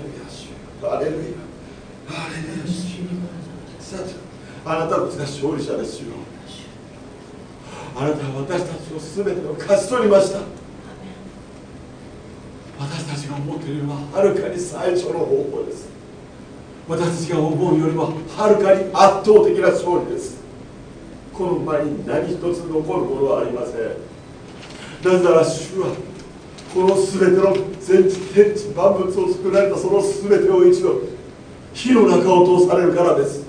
レルヤハレルヤあなたの勝利者ですよ。あなたは私たちの全てを勝ち取りました私たちが思っているよりははるかに最初の方法です。私たちが思うよりははるかに圧倒的な勝利です。この前に何一つ残るものはありません。なぜなら主はこの全ての全地天地万物を作られたその全てを一度火の中を通されるからです。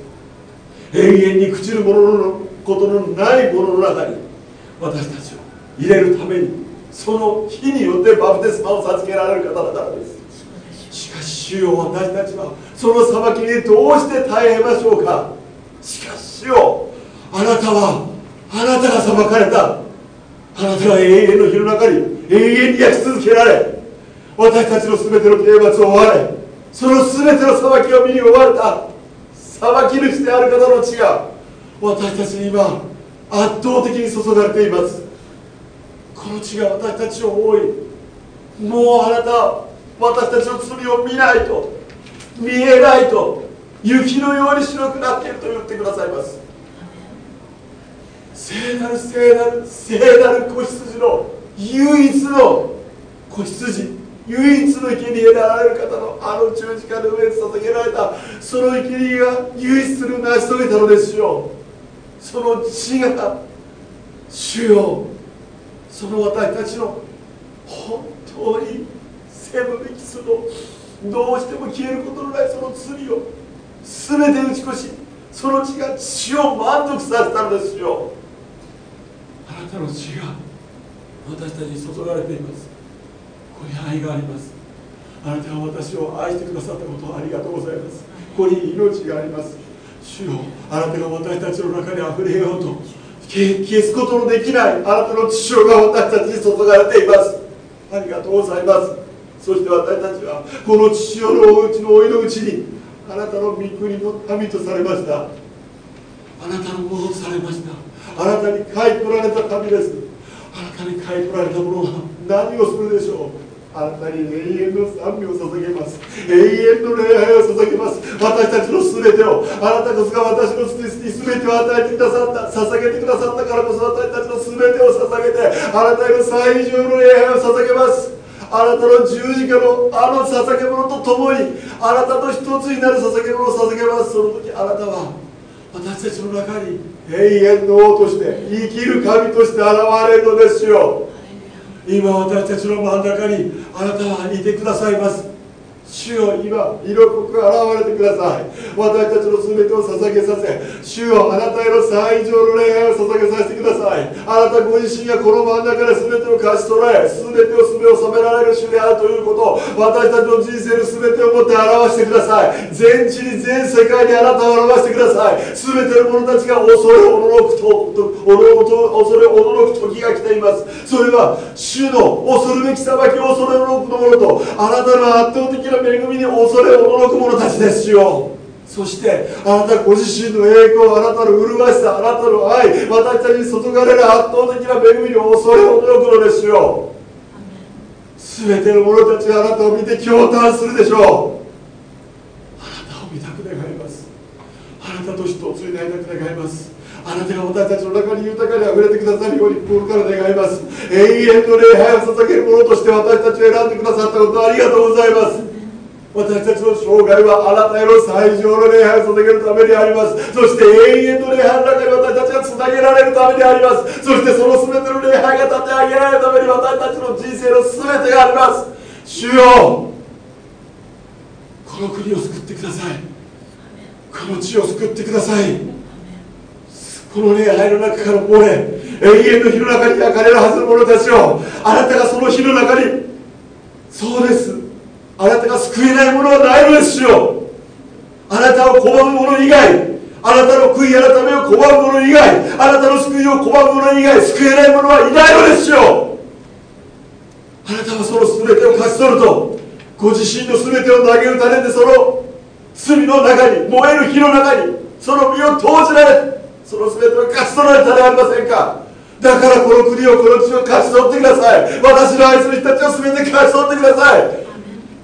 永遠に朽ちるもののことのないものの中に私たちを入れるためにその火によってバプテスマを授けられる方だからです。しかし主よ私たちはその裁きにどうして耐えましょうか。しかし主よあなたはあなたが裁かれた。あなたが永遠の火の中に永遠に焼き続けられ私たちの全ての刑罰を追われその全ての裁きを身に追われた裁き主である方の血が私たちに今圧倒的に注がれています。この血が私たちを覆いもうあなた私たちの罪を見ないと見えないと雪のように白くなっていると言ってくださいます。聖なる聖なる聖なる子羊の唯一の子羊唯一の生贄であられる方のあの十字架の上に捧げられたその生贄が唯一する成し遂げたのですよ。その血が主よ。その私たちの本当に背のべきそのどうしても消えることのないその罪を全て打ち越しその血が血を満足させたのですよ。あなたの血が私たちに注がれています。ここに愛があります。あなたは私を愛してくださったことをありがとうございます。ここに命があります。主よあなたが私たちの中にあふれようと消すことのできないあなたの父親が私たちに注がれています。ありがとうございます。そして私たちはこの父親のおうちのおいのうちにあなたの御国の民とされました。あなたのものとされました。あなたに買い取られた民です。たに買い取られたものは何をするでしょう。あなたに永遠の賛美を捧げます。永遠の礼拝を捧げます。私たちの全てを。あなたこそが私の全てを与えてくださった。捧げてくださったからこそ私たちの全てを捧げてあなたへの最上の礼拝を捧げます。あなたの十字架のあの捧げ物とともにあなたと一つになる捧げ物を捧げます。その時あなたは私たちの中に永遠の王として生きる神として現れるのですよ。今私たちの真ん中にあなたはいてくださいます。主よ今色濃く現れてください。私たちの全てを捧げさせ主よあなたへの最上の恋愛を捧げさせてください。あなたご自身がこの真ん中で全てを勝ち取られ全てを全を染められる主であるということを私たちの人生の全てをもって表してください。全地に全世界にあなたを表してください。全ての者たちが恐れおののくと恐れおののく時が来ています。それは主の恐るべき裁きを恐れおののくのものとあなたの圧倒的な恵みに恐れ驚く者たちですよ。そしてあなたご自身の栄光あなたの麗しさあなたの愛私たちに注がれる圧倒的な恵みに恐れ驚くのですよ。全ての者たちがあなたを見て驚嘆するでしょう。あなたを見たく願います。あなたと一つになりたく願います。あなたが私たちの中に豊かにあふれてくださるように心から願います。永遠の礼拝を捧げる者として私たちを選んでくださったことありがとうございます。私たちの生涯はあなたへの最上の礼拝を捧げるためにあります。そして永遠の礼拝の中に私たちがつなげられるためにあります。そしてその全ての礼拝が立て上げられるために私たちの人生の全てがあります。主よこの国を救ってください。この地を救ってください。この礼拝の中から漏れ永遠の火の中に焼かれるはずの者たちをあなたがその火の中にそうです。あなたが救えないものはないのですよ。あなたを拒む者以外あなたの悔い改めを拒む者以外あなたの救いを拒む者以外救えない者はいないのですよ。あなたはその全てを勝ち取るとご自身の全てを投げ打たれてその罪の中に燃える火の中にその身を投じられその全てを勝ち取られたではありませんか。だからこの国をこの地を勝ち取ってください。私の愛する人たちを全て勝ち取ってください。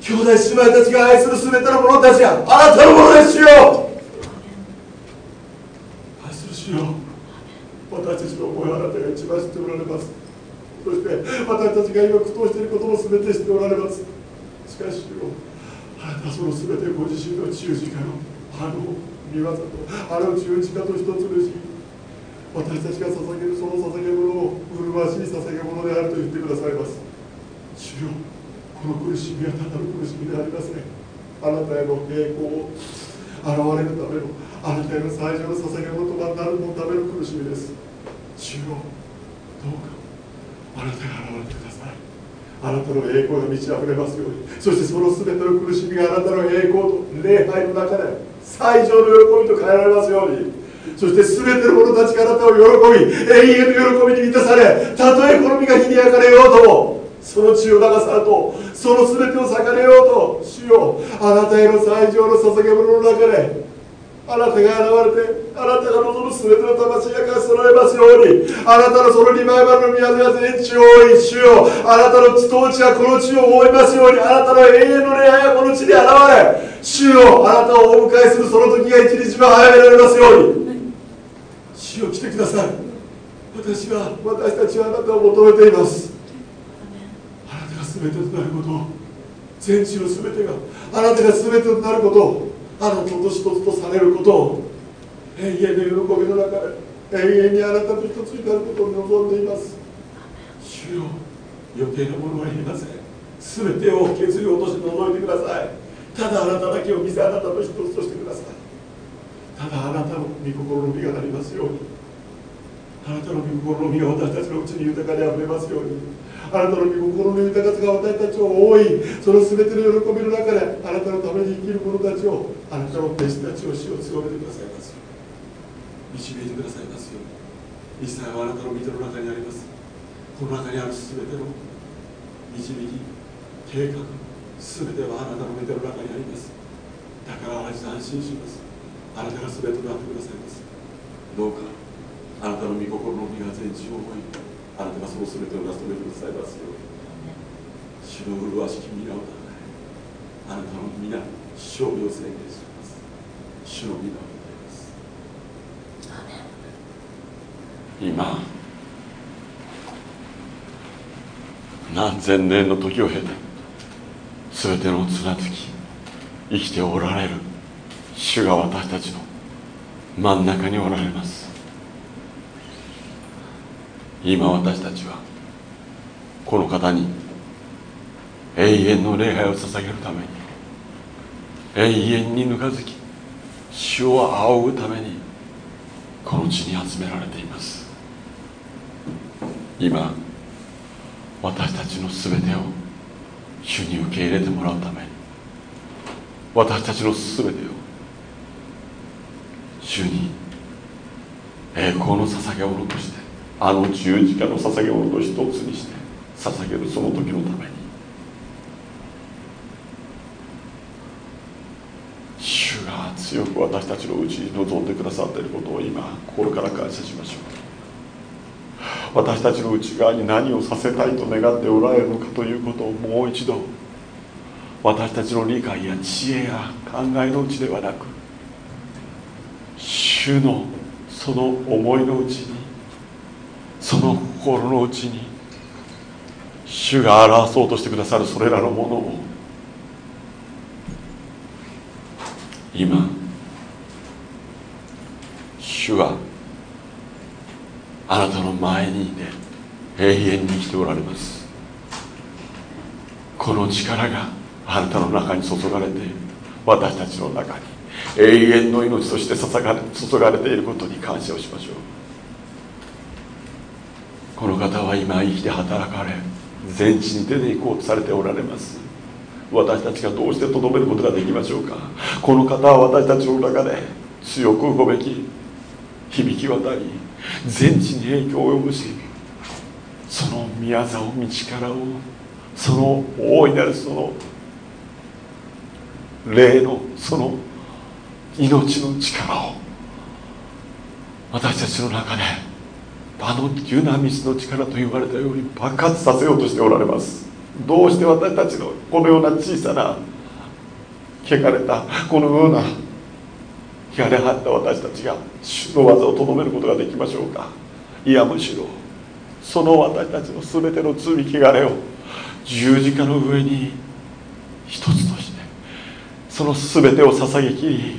兄弟姉妹たちが愛する全ての者たちがあなたのものですよ。愛する主よ。私たちの思いをあなたが一番知っておられます。そして私たちが今苦闘していることも全て知っておられます。しかし主よあなたその全てご自身の十字架のあの見業とあの十字架と一つのし私たちが捧げるその捧げ物を麗しい捧げ物であると言ってくださいます。主よの苦しみはただの苦しみでありませんあなたへの栄光を現れるためのあなたへの最上の捧げ物となるのための苦しみです。主よどうかあなたが現れてください。あなたの栄光が満ち溢れますように。そしてその全ての苦しみがあなたの栄光と礼拝の中で最上の喜びと変えられますように。そして全ての者たちがあなたを喜び永遠の喜びに満たされたとえこの身が火に焼かれようともその血を流されとその全てを裂かれようと主よあなたへの最上の捧げ物の中であなたが現れてあなたが望む全ての魂が貸し揃えますようにあなたのそのリバイバルの宮が全地を覆い主よあなたの統治がこの地を覆いますようにあなたの永遠の礼拝がこの地に現れ主よあなたをお迎えするその時が一日も早められますように。主よ来てください。私は私たちはあなたを求めています。全てとなること全地の全てがあなたが全てとなることをあなたと一つとされることを永遠の喜びの中で永遠にあなたと一つになることを望んでいます。主よ余計なものはいりません。全てを削り落として除いてください。ただあなただけを見せあなたと一つとしてください。ただあなたの御心の実がなりますように。あなたの御心の実が私たちのうちに豊かにあふれますように。あなたの御心の豊かさが私たちを覆い。その全ての喜びの中であなたのために生きる者たちをあなたの弟子たちを死を強めてくださいます。導いてくださいますよ。うに一切はあなたの御手の中にあります。この中にある全ての導き計画全てはあなたの御手の中にあります。だから私安心します。あなたが全てとなってくださいます。どうかあなたの御心の実が全地を覚えあなたがその全てを成し遂げてくださいますように主の麗しき皆をあなたの皆勝利を宣言します。主の皆を称えます今何千年の時を経て全てのつき生きておられる主が私たちの真ん中におられます。今私たちはこの方に永遠の礼拝を捧げるために永遠にぬかずき主を仰ぐためにこの地に集められています。今私たちの全てを主に受け入れてもらうために私たちの全てを主に栄光の捧げ物としてあの十字架の捧げ物と一つにして捧げるその時のために。主が強く私たちのうちに望んでくださっていることを今心から感謝しましょう。私たちの内側に何をさせたいと願っておられるのかということをもう一度私たちの理解や知恵や考えのうちではなく主のその思いのうちにその心の内に主が表そうとしてくださるそれらのものを今主はあなたの前にいて永遠に生きておられます。この力があなたの中に注がれて私たちの中に永遠の命として注がれていることに感謝をしましょう。この方は今生きて働かれ全地に出ていこうとされておられます。私たちがどうしてとどめることができましょうか。この方は私たちの中で強く動べき響き渡り全地に影響を及ぼしその宮沢を道からをその大いなるその霊のその命の力を私たちの中であのデュナミスの力と言われたように爆発させようとしておられます。どうして私たちのこのような小さな汚れたこのような汚れ張った私たちが主の技をとどめることができましょうか。いやむしろその私たちの全ての罪汚れを十字架の上に一つとしてその全てを捧げきり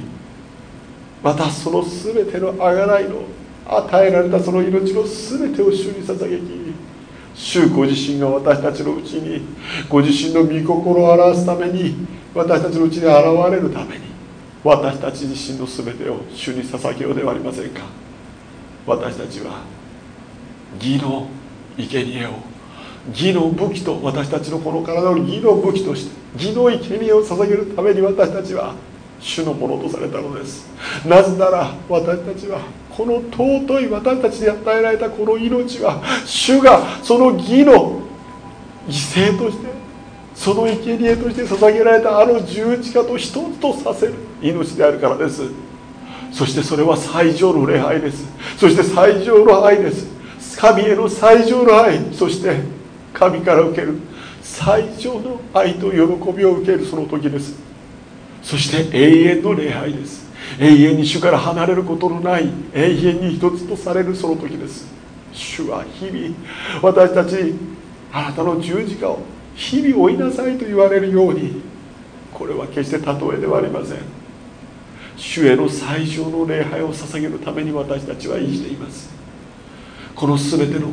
またその全てのあがないの与えられたその命の全てを主に捧げき主ご自身が私たちのうちにご自身の御心を表すために私たちのうちに現れるために私たち自身の全てを主に捧げようではありませんか。私たちは義の生贄を義の武器と私たちのこの体を義の武器として義の生贄を捧げるために私たちは主のものとされたのです。なぜなら私たちはこの尊い私たちに与えられたこの命は主がその義の犠牲としてその生贄として捧げられたあの十字架と一つとさせる命であるからです。そしてそれは最上の礼拝です。そして最上の愛です。神への最上の愛。そして神から受ける最上の愛と喜びを受けるその時です。そして永遠の礼拝です。永遠に主から離れることのない永遠に一つとされるその時です。主は日々私たちあなたの十字架を日々追いなさいと言われるようにこれは決して例えではありません。主への最上の礼拝を捧げるために私たちは生きています。この全ての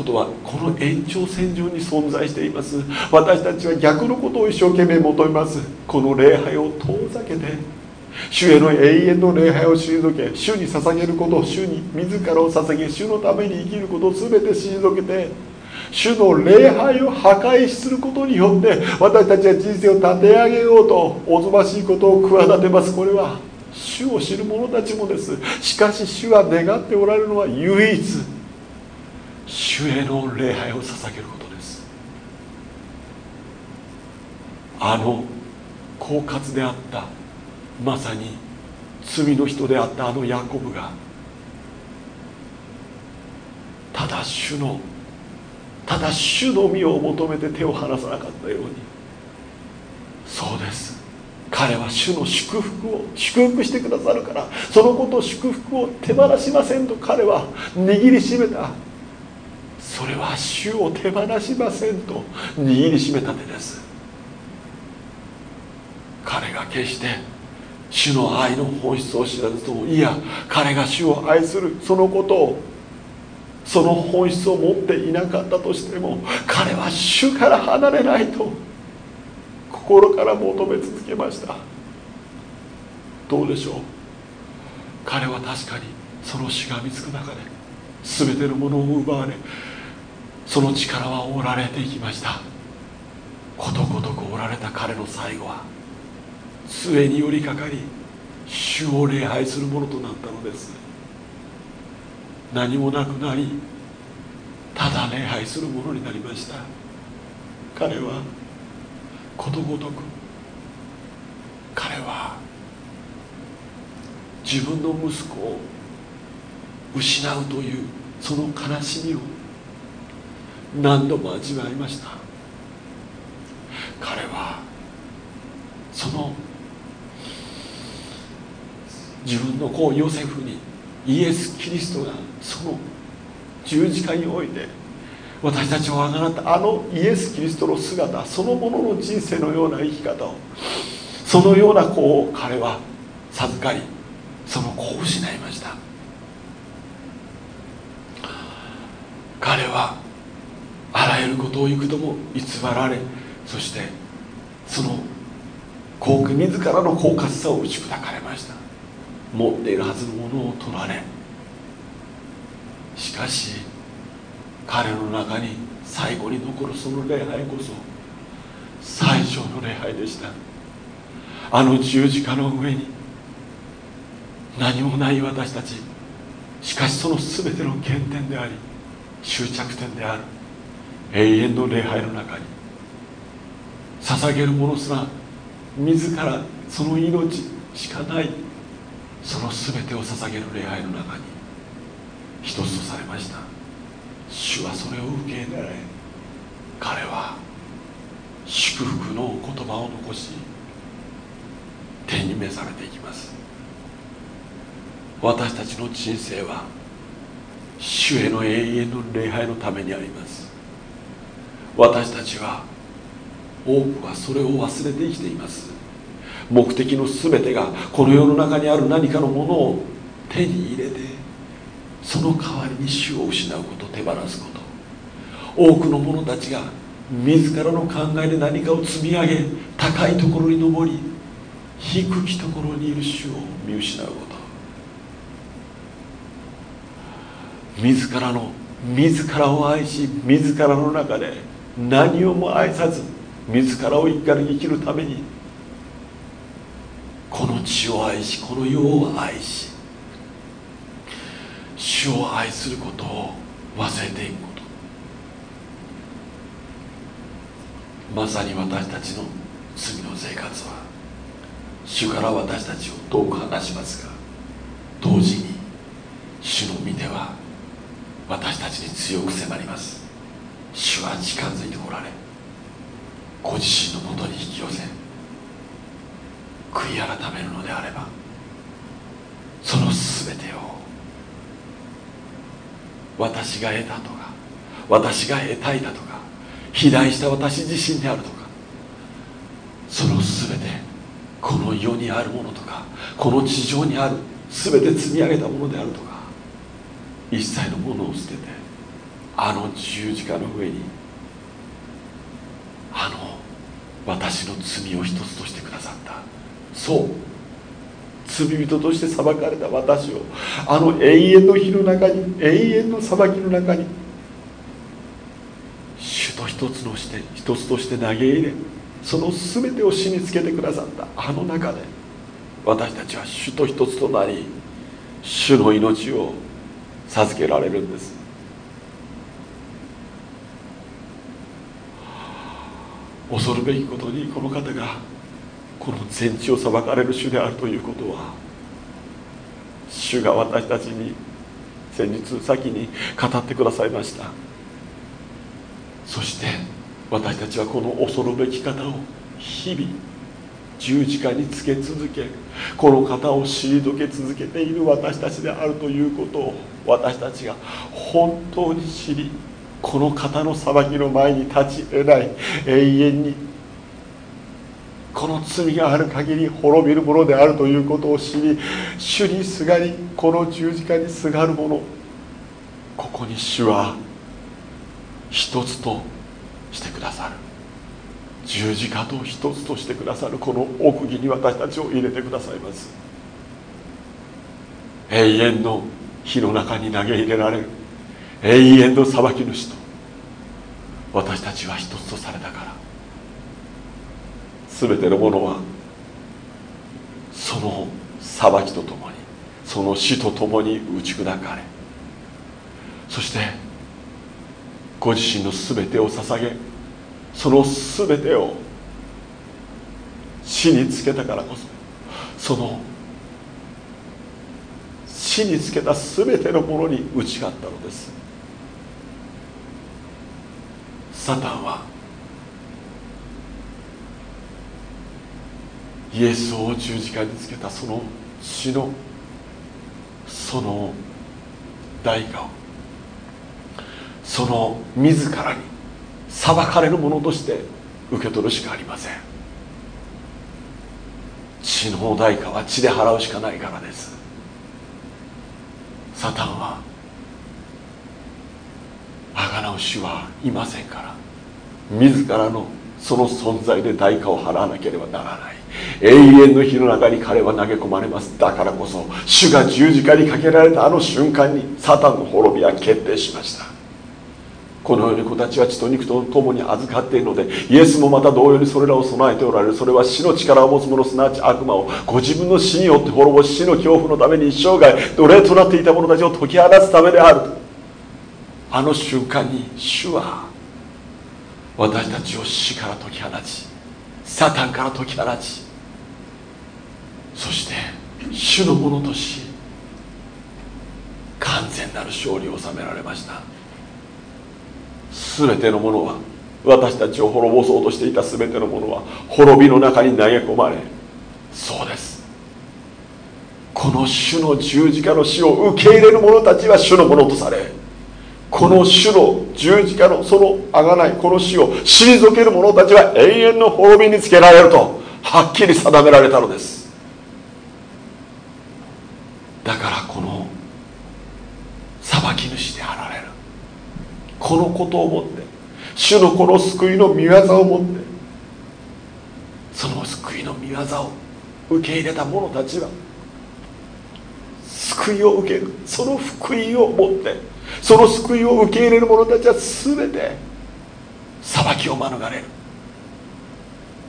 ことはこの延長線上に存在しています。私たちは逆のことを一生懸命求めます。この礼拝を遠ざけて。主への永遠の礼拝を退け主に捧げること主に自らを捧げ主のために生きることを全て退けて主の礼拝を破壊することによって私たちは人生を立て上げようとおぞましいことを企てます。これは主を知る者たちもです。しかし主は願っておられるのは唯一。主への礼拝を捧げることです。あの狡猾であったまさに罪の人であったあのヤコブがただ主のただ主の身を求めて手を離さなかったように。そうです。彼は主の祝福を祝福してくださるからそのことを祝福を手放しませんと彼は握りしめた。それは主を手放しませんと握りしめた手です。彼が決して主の愛の本質を知らずともいや彼が主を愛するそのことをその本質を持っていなかったとしても彼は主から離れないと心から求め続けました。どうでしょう？彼は確かにそのしがみつく中で全てのものを奪われその力は折られていきました。ことごとく折られた彼の最後は杖に寄りかかり主を礼拝するものとなったのです。何もなくなりただ礼拝するものになりました。彼はことごとく彼は自分の息子を失うというその悲しみを何度も味わいました。彼はその自分の子ヨセフにイエス・キリストがその十字架において私たちをあがなったあのイエス・キリストの姿そのものの人生のような生き方をそのような子を彼は授かりその子を失いました彼はあらゆることも偽られそしてその自らの狡猾さを打ち砕かれました。持っているはずのものを取られしかし彼の中に最後に残るその礼拝こそ最上の礼拝でした。あの十字架の上に何もない私たちしかしその全ての原点であり終着点である。永遠の礼拝の中に捧げるものすら自らその命しかないその全てを捧げる礼拝の中に一つとされました。主はそれを受け入れられ彼は祝福の言葉を残し天に召されていきます。私たちの人生は主への永遠の礼拝のためにあります。私たちは多くはそれを忘れて生きています。目的の全てがこの世の中にある何かのものを手に入れてその代わりに主を失うこと手放すこと。多くの者たちが自らの考えで何かを積み上げ高いところに登り低きところにいる主を見失うこと。自らの自らを愛し自らの中で何をも愛さず自らを生きるためにこの地を愛しこの世を愛し主を愛することを忘れていくこと。まさに私たちの罪の生活は主から私たちを遠く離しますが同時に主の御手は私たちに強く迫ります。主は近づいておられご自身のもとに引き寄せ悔い改めるのであればその全てを私が得たとか私が得たいだとか肥大した私自身であるとかその全てこの世にあるものとかこの地上にある全て積み上げたものであるとか一切のものを捨ててあの十字架の上にあの私の罪を一つとしてくださった。そう。罪人として裁かれた私をあの永遠の日の中に永遠の裁きの中に主と一つのして一つとして投げ入れその全てを死につけてくださった。あの中で私たちは主と一つとなり主の命を授けられるんです。恐るべきことにこの方がこの全地を裁かれる主であるということは主が私たちに先日先に語ってくださいました。そして私たちはこの恐るべき方を日々十字架につけ続けこの方を退け続けている私たちであるということを私たちが本当に知りこの方の裁きの前に立ち得ない永遠に。この罪がある限り滅びるものであるということを知り主にすがりこの十字架にすがる者ここに主は一つとしてくださる。十字架と一つとしてくださる。この奥義に私たちを入れてくださいます。永遠の火の中に投げ入れられる。永遠の裁き主と私たちは一つとされたから。全てのものはその裁きとともにその死とともに打ち砕かれそしてご自身の全てを捧げその全てを死につけたからこそその死につけた全てのものに打ち勝ったのです。サタンはイエスを十字架につけたその死のその代価をその自らに裁かれるものとして受け取るしかありません。血の代価は血で払うしかないからです。サタンはあがなう主はいませんから。自らのその存在で代価を払わなければならない。永遠の火の中に彼は投げ込まれます。だからこそ主が十字架にかけられたあの瞬間にサタンの滅びは決定しました。このように子たちは血と肉と共に預かっているのでイエスもまた同様にそれらを備えておられる。それは死の力を持つ者すなわち悪魔をご自分の死によって滅ぼし死の恐怖のために一生涯奴隷となっていた者たちを解き放つためである。あの瞬間に主は私たちを死から解き放ちサタンから解き放ちそして主のものとし完全なる勝利を収められました。全てのものは私たちを滅ぼそうとしていた全てのものは滅びの中に投げ込まれそうです。この主の十字架の死を受け入れる者たちは主のものとされこの主の十字架のそのあがないこの死を退ける者たちは永遠の滅びにつけられるとはっきり定められたのです。だからこの裁き主であられる。このことをもって主のこの救いの御業をもってその救いの御業を受け入れた者たちは救いを受ける。その福音を持ってその救いを受け入れる者たちは全て裁きを免れる。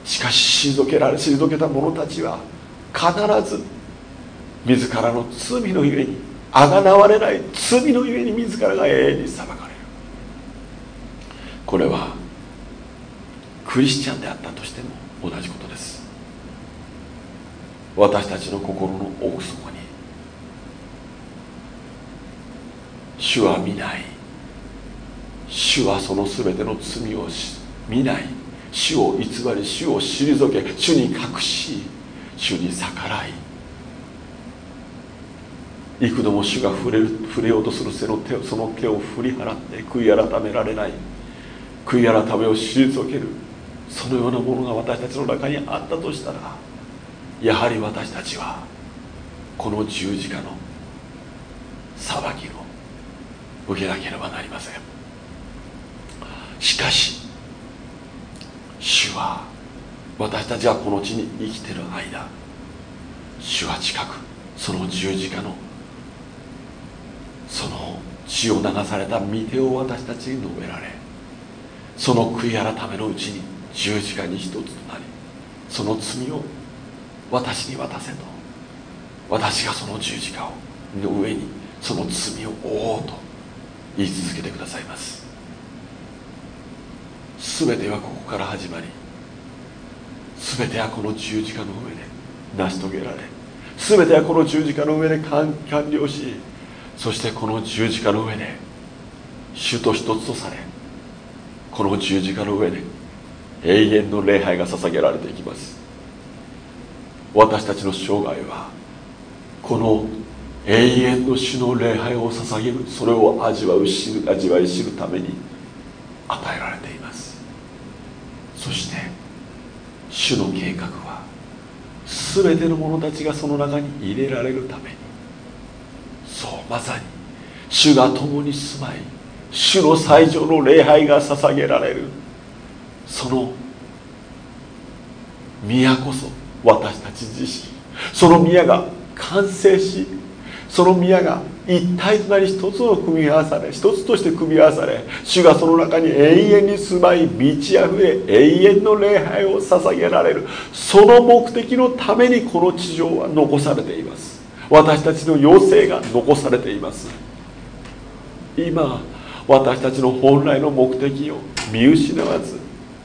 しかし退けられ退けた者たちは必ず自らの罪のゆえにあがなわれない罪のゆえに自らが永遠に裁かれる。これはクリスチャンであったとしても同じことです。私たちの心の奥底に主は見ない。主はその全ての罪を見ない。主を偽り主を退け主に隠し主に逆らい。幾度も主が触れ触れようとする背の手その手を振り払って悔い改められない。悔い改めを退ける。そのようなものが私たちの中にあったとしたらやはり私たちはこの十字架の裁きを受けなければなりません。しかし主は私たちがこの地に生きてる間主は近くその十字架のその血を流された御手を私たちに述べられその悔い改めのうちに十字架に一つとなりその罪を私に渡せと。私がその十字架をの上にその罪を負おうと。言い続けてくださいます。全てはここから始まり全てはこの十字架の上で成し遂げられ全てはこの十字架の上で完了しそしてこの十字架の上で主と一つとされこの十字架の上で永遠の礼拝が捧げられていきます。私たちの生涯はこの永遠の主の礼拝を捧げる。それを味わう知る味わい知るために与えられています。そして主の計画は全ての者たちがその中に入れられるために。そうまさに主が共に住まい主の最上の礼拝が捧げられる。その宮こそ私たち自身その宮が完成しその宮が一体となり一つの組み合わされ一つとして組み合わされ主がその中に永遠に住まい満ち溢れ永遠の礼拝を捧げられる。その目的のためにこの地上は残されています。私たちの要請が残されています。今私たちの本来の目的を見失わず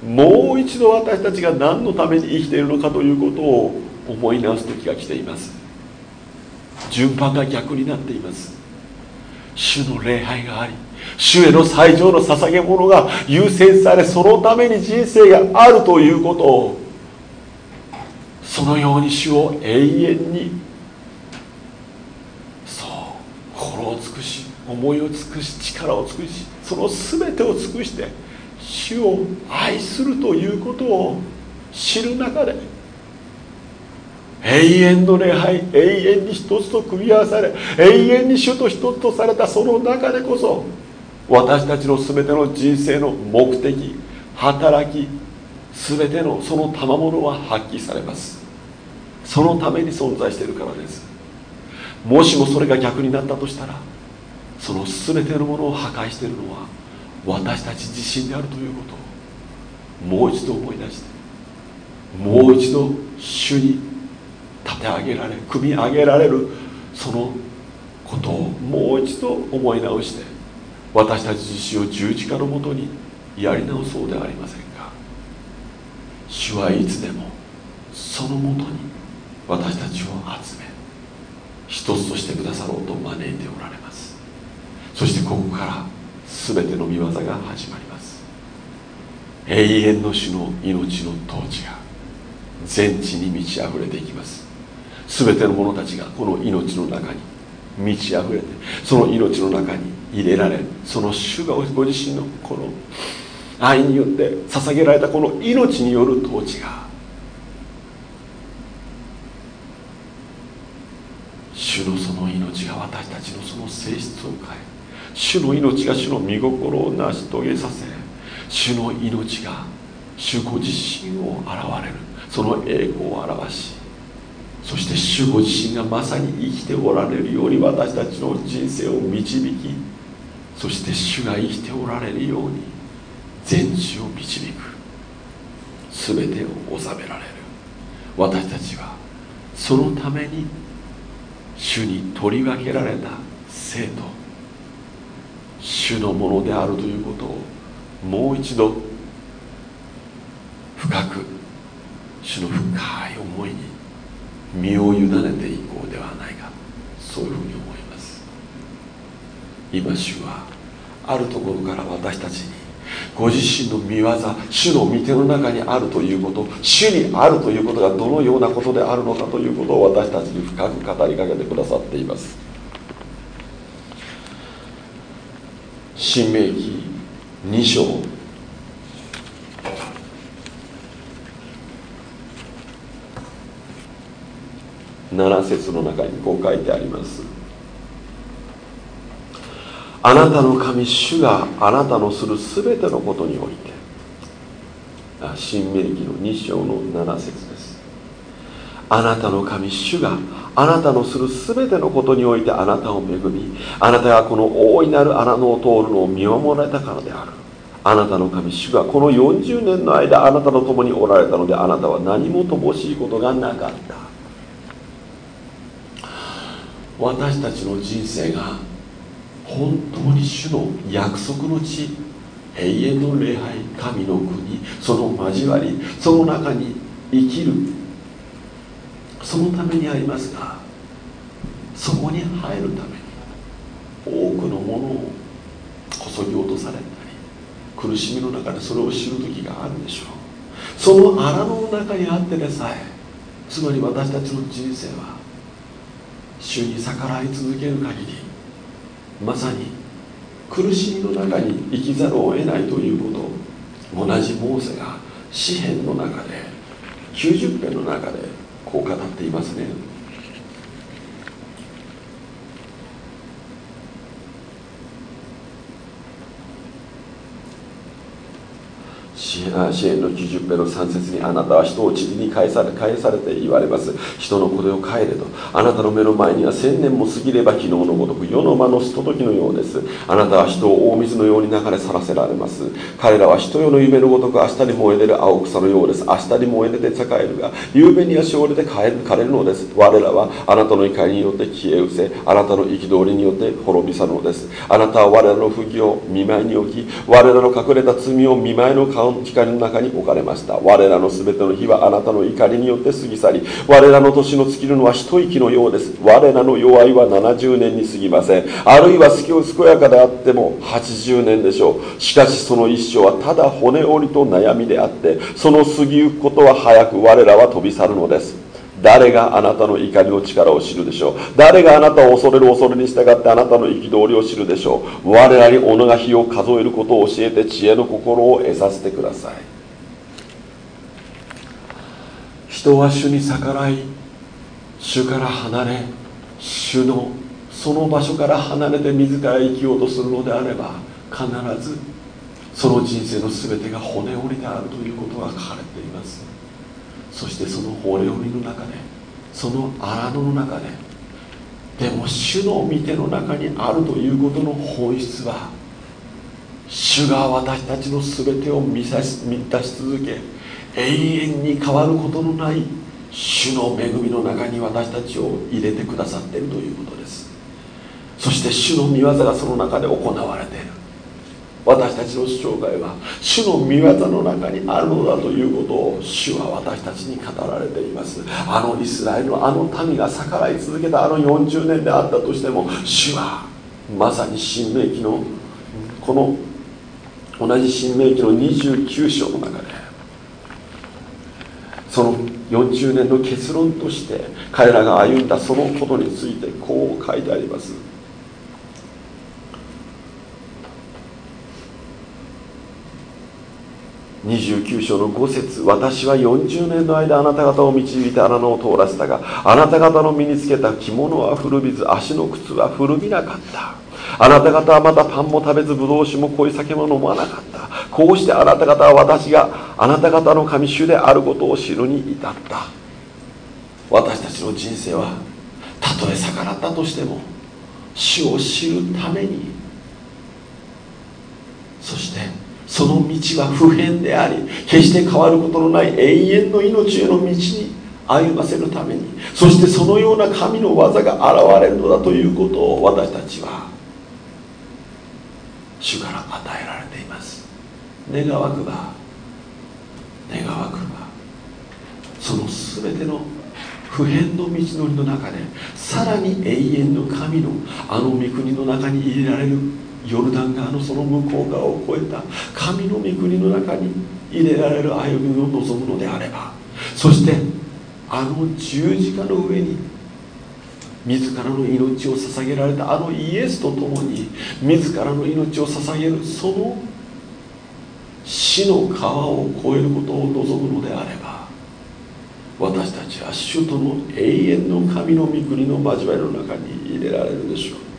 もう一度私たちが何のために生きているのかということを思い直す時が来ています。順番が逆になっています。主の礼拝があり主への最上の捧げ物が優先されそのために人生があるということをそのように主を永遠にそう心を尽くし思いを尽くし力を尽くしその全てを尽くして主を愛するということを知る中で永遠の礼拝永遠に一つと組み合わされ永遠に主と一つとされたその中でこそ私たちの全ての人生の目的働き全てのその賜物は発揮されます。そのために存在しているからです。もしもそれが逆になったとしたらその全てのものを破壊しているのは私たち自身であるということをもう一度思い出してもう一度主に立て上げられ組み上げられるそのことをもう一度思い直して私たち自身を十字架のもとにやり直そうではありませんか。主はいつでもそのもとに私たちを集め一つとしてくださろうと招いておられます。そしてここから全ての見業が始まります。永遠の主の命の統治が全地に満ち溢れていきます。全ての者たちがこの命の中に満ち溢れてその命の中に入れられその主がご自身のこの愛によって捧げられたこの命による統治が主のその命が私たちのその性質を変え主の命が主の御心を成し遂げさせ主の命が主ご自身を現れるその栄光を表しそして主ご自身がまさに生きておられるように私たちの人生を導きそして主が生きておられるように全地を導く全てを治められる。私たちはそのために主に取り分けられた生徒主のものであるということをもう一度深く主の深い思いに身を委ねていこうではないか。そういうふうに思います。今主はあるところから私たちにご自身の見業主の御手の中にあるということ主にあるということがどのようなことであるのかということを私たちに深く語りかけてくださっています。新明記2章7節の中にこう書いてあります。あなたの神主があなたのするすべてのことにおいて。新明記の2章の7節です。あなたの神主があなたのするすべてのことにおいてあなたを恵みあなたがこの大いなる穴のを通るのを見守られたからである。あなたの神主がこの40年の間あなたと共におられたのであなたは何も乏しいことがなかった。私たちの人生が本当に主の約束の地永遠の礼拝神の国その交わりその中に生きるそのためにありますがそこに入るために多くのものをこそぎ落とされたり苦しみの中でそれを知る時があるでしょう。その荒野の中にあってでさえつまり私たちの人生は主に逆らい続ける限りまさに苦しみの中に生きざるを得ないということ同じモーセが詩篇の中で90編の中でこう語っていますね。支援の90編の3節にあなたは人を塵に返され返されて言われます。人の子でを帰れと。あなたの目の前には千年も過ぎれば昨日のごとく世の間のひとときのようです。あなたは人を大水のように流れ去らせられます。彼らは人よの夢のごとく明日に燃え出る青草のようです。明日に燃え出て栄えるが夕べには勝利で枯れるのです。我らはあなたの怒りによって消え失せあなたの憤りによって滅び去るのです。あなたは我らの不義を見舞いに置き我らの隠れた罪を見舞いの顔光の中に置かれました。我らの全ての日はあなたの怒りによって過ぎ去り我らの年の尽きるのは一息のようです。我らの弱いは70年に過ぎません。あるいは健やかであっても80年でしょう。しかしその一生はただ骨折りと悩みであってその過ぎゆくことは早く我らは飛び去るのです。誰があなたの怒りの力を知るでしょう？誰があなたを恐れる恐れに従ってあなたの憤りを知るでしょう？我らに己が日を数えることを教えて知恵の心を得させてください。人は主に逆らい主から離れ主のその場所から離れて自ら生きようとするのであれば必ずその人生の全てが骨折りであるということが書かれています。そしてその骨折りの中でその荒野の中ででも主の御手の中にあるということの本質は主が私たちの全てを満たし満たし続け永遠に変わることのない主の恵みの中に私たちを入れてくださっているということです。そして主の御業がその中で行われている。私たちの生涯は主の御業の中にあるのだということを主は私たちに語られています。あのイスラエルのあの民が逆らい続けたあの40年であったとしても主はまさに新明記のこの同じ新明記の29章の中でその40年の結論として彼らが歩んだそのことについてこう書いてあります。29章の5節私は40年の間あなた方を導いて穴のを通らせたがあなた方の身につけた着物は古びず足の靴は古びなかった。あなた方はまたパンも食べずブドウ酒も濃い酒も飲まなかった。こうしてあなた方は私があなた方の神主であることを知るに至った。私たちの人生はたとえ逆らったとしても主を知るために。そしてその道は不変であり決して変わることのない永遠の命への道に歩ませるためにそしてそのような神の技が現れるのだということを私たちは主から与えられています。願わくば願わくばその全ての普遍の道のりの中でさらに永遠の神のあの御国の中に入れられるヨルダン川のその向こう側を越えた。神の御国の中に入れられる歩みを望むのであれば。そしてあの十字架の上に自らの命を捧げられたあのイエスと共に自らの命を捧げるその死の川を越えることを望むのであれば。私たちは主との永遠の神の御国の交わりの中に入れられるでしょう。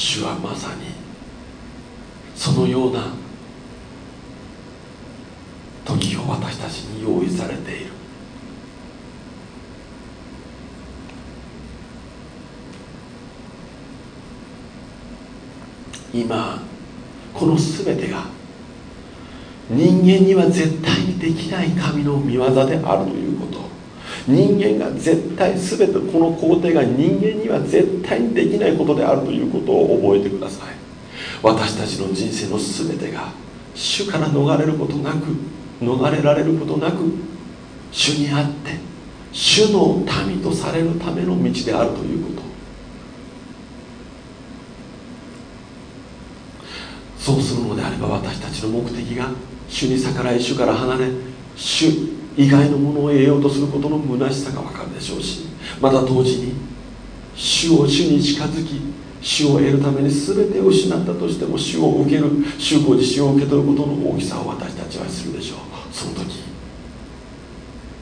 主はまさにそのような時を私たちに用意されている。今この全てが人間には絶対にできない神の御業であるということ。人間が絶対全てこの工程が人間には絶対にできないことであるということを覚えてください。私たちの人生の全てが主から逃れることなく逃れられることなく主にあって主の民とされるための道であるということ。そうするのであれば私たちの目的が主に逆らい主から離れ主以外のものを得ようとすることの虚しさが分かるでしょうしまた同時に主を主に近づき主を得るために全てを失ったとしても主を受ける主ご自身を受け取ることの大きさを私たちはするでしょう。その時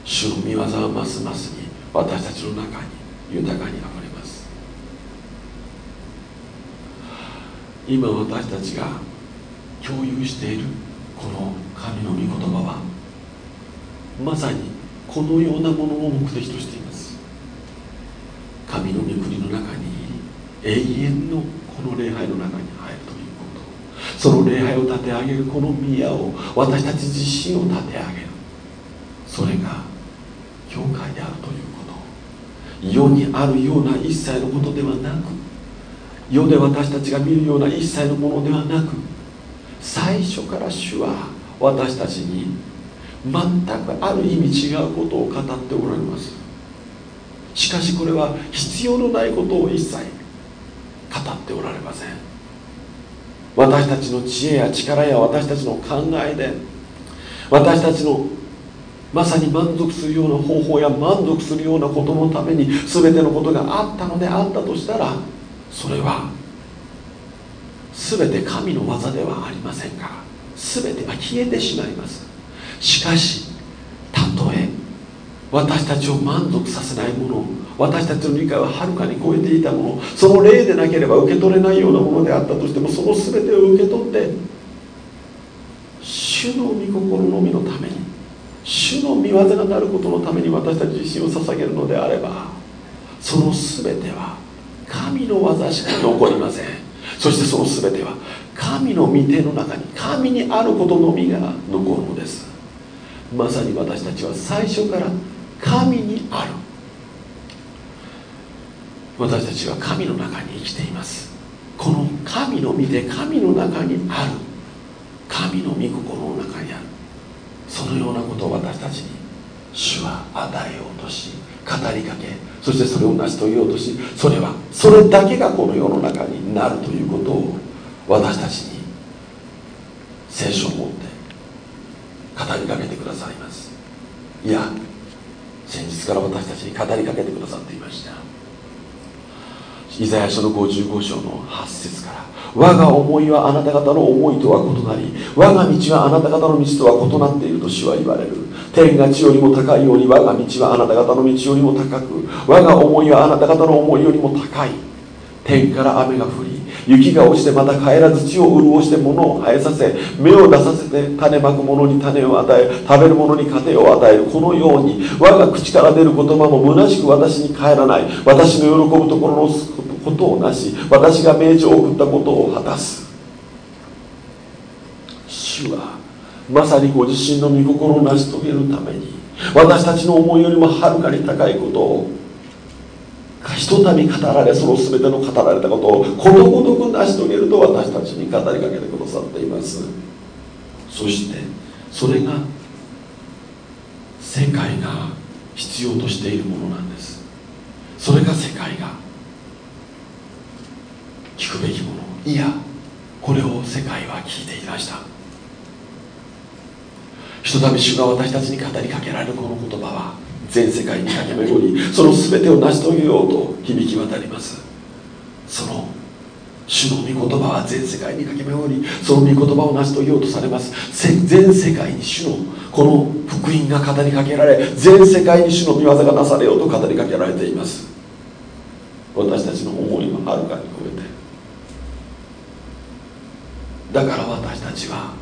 主の御業はますますに私たちの中に豊かにあふれます。今私たちが共有しているこの神の御言葉はまさにこのようなものを目的としています。神の御国の中に永遠のこの礼拝の中に入るということ。その礼拝を立て上げるこの宮を私たち自身を立て上げる。それが教会であるということ。世にあるような一切のことではなく世で私たちが見るような一切のものではなく最初から主は私たちに全くある意味違うことを語っておられます。しかしこれは必要のないことを一切語っておられません。私たちの知恵や力や私たちの考えで私たちのまさに満足するような方法や満足するようなことのために全てのことがあったのであったとしたらそれは全て神の技ではありませんから全ては消えてしまいます。しかしたとえ私たちを満足させないもの私たちの理解ははるかに超えていたものその例でなければ受け取れないようなものであったとしてもその全てを受け取って主の御心のみのために主の御業がなることのために私たち自身を捧げるのであればその全ては神の技しか残りません。そしてその全ては神の御手の中に神にあることのみが残るのです。まさに私たちは最初から神にある。私たちは神の中に生きています。この神の御手神の中にある。神の御心の中にある。そのようなことを私たちに主は与えようとし語りかけそしてそれを成し遂げようとしそれはそれだけがこの世の中になるということを私たちに聖書を持って語りかけてくださいます。いや先日から私たちに語りかけてくださっていました。イザヤ書の55章の8節から我が思いはあなた方の思いとは異なり我が道はあなた方の道とは異なっていると主は言われる。天が地よりも高いように我が道はあなた方の道よりも高く我が思いはあなた方の思いよりも高い。天から雨が降り雪が落ちてまた帰らず地を潤して物を生えさせ芽を出させて種まく者に種を与え食べる者に糧を与える。このように我が口から出る言葉も虚しく私に帰らない。私の喜ぶところのことをなし私が命じを送ったことを果たす。主はまさにご自身の御心を成し遂げるために私たちの思いよりもはるかに高いことをひとたび語られその全ての語られたことをことごとく成し遂げると私たちに語りかけてくださっています。そしてそれが世界が必要としているものなんです。それが世界が聞くべきもの。いやこれを世界は聞いていました。ひとたび主が私たちに語りかけられるこの言葉は全世界に駆け巡りその全てを成し遂げようと響き渡ります。その主の御言葉は全世界に駆け巡りその御言葉を成し遂げようとされます。全世界に主のこの福音が語りかけられ全世界に主の御業がなされようと語りかけられています。私たちの思いははるかに超えて。だから私たちは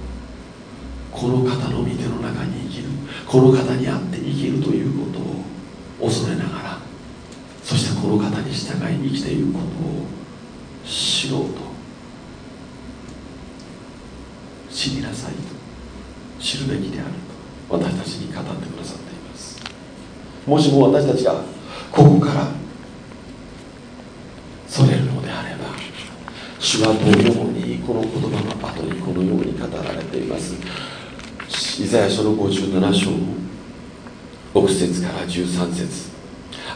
この方の御手の中に生きる。この方にあって生きるということを恐れながら。そしてこの方に従い生きていることを知ろうと。知りなさいと。知るべきであると。私たちに語ってくださっています。もしも私たちがここからそれるのであれば主は同様にこの言葉の後にこのように語られています。イザヤ書の57章6節から13節。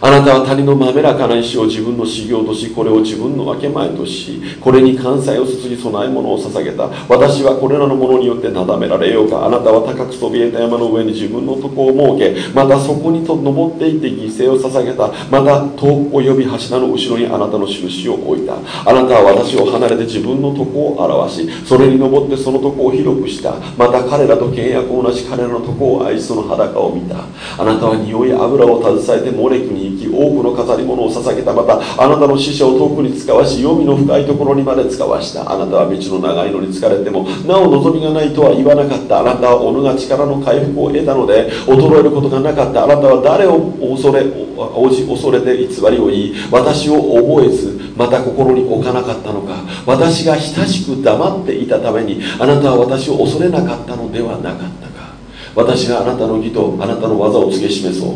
あなたは谷の滑らかな石を自分の修行としこれを自分の分け前としこれに関西をすすぎ供え物を捧げた。私はこれらのものによってなだめられようかあなたは高くそびえた山の上に自分の床を設けまたそこにと登っていって犠牲を捧げた。また遠く及び柱の後ろにあなたの印を置いた。あなたは私を離れて自分の床を表しそれに登ってその床を広くした。また彼らと契約をなし彼らの床を愛しその裸を見た。あなたは匂い油を携えてモレクにき多くの飾り物を捧げた。またあなたの死者を遠くに使わし黄泉の深いところにまで使わした。あなたは道の長いのに疲れてもなお望みがないとは言わなかった。あなたは己が力の回復を得たので衰えることがなかった。あなたは誰を恐れ恐れて偽りを言い私を覚えずまた心に置かなかったのか。私が親しく黙っていたためにあなたは私を恐れなかったのではなかったか。私があなたの義とあなたの技を告げ示そう。